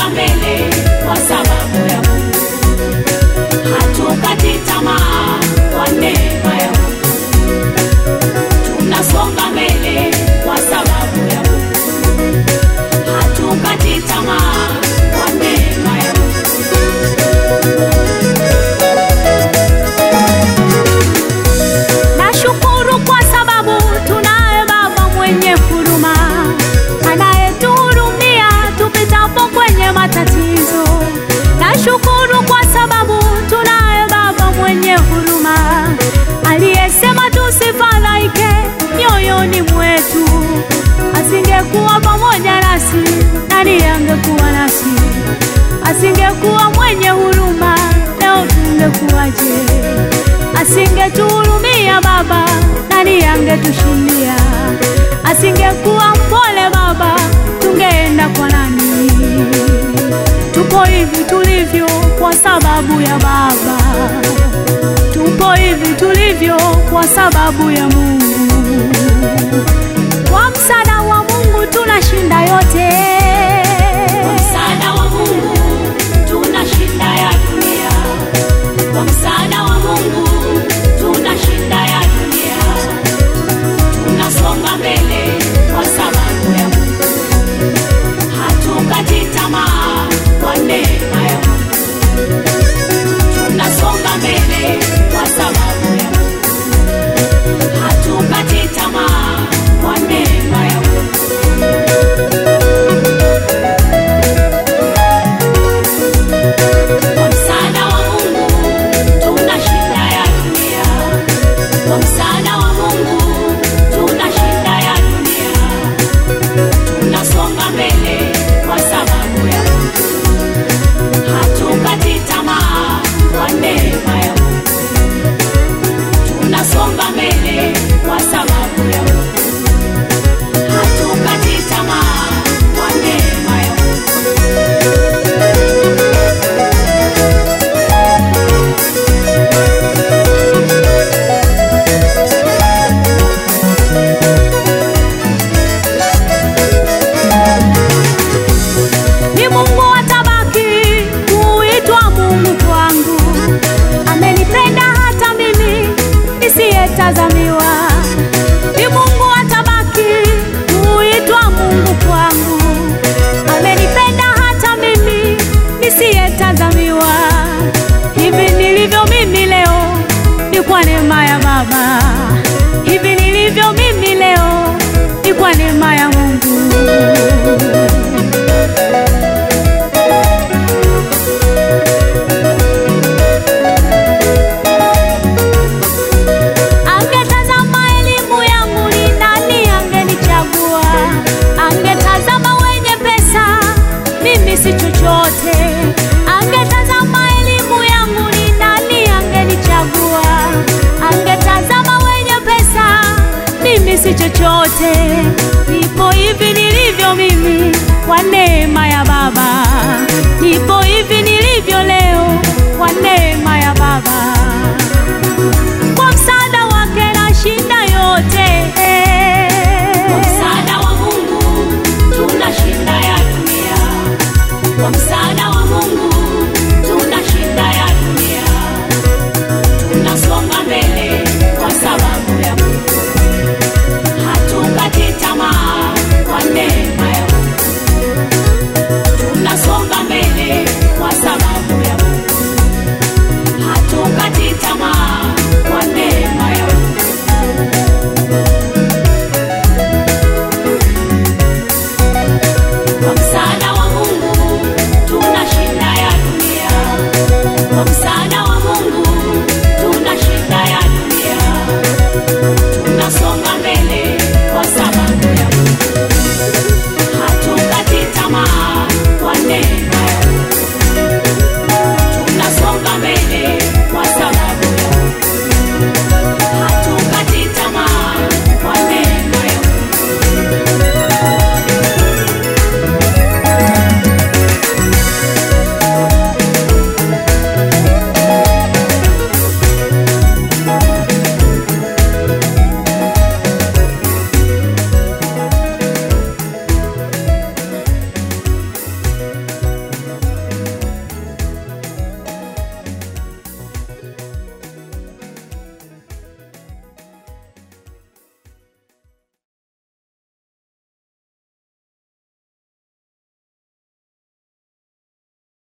kusonga mbele kwa sababu ya Mungu, hatukati tamaa kwa neema ya Mungu, tunasonga mbele kwa sababu ya Mungu, hatukati tamaa kwa neema ya Mungu. Nashukuru kwa sababu tunaye Baba mwenye huruma. asingekuwa mwenye huruma leo tungekuwaje? Asingetuhurumia Baba, nani angetushindia? Asingekuwa mpole Baba, tungeenda kwa nani? Tupo hivi tulivyo kwa sababu ya Baba, tupo hivi tulivyo kwa sababu ya Mungu. Kwa msaada wa Mungu tunashinda yote. Neema ya Baba, hivi nilivyo mimi leo ni kwa neema ya Mungu. Angetazama elimu yangu ni nani angenichagua? Angetazama wenye pesa, mimi si chochote. si chochote, nipo hivi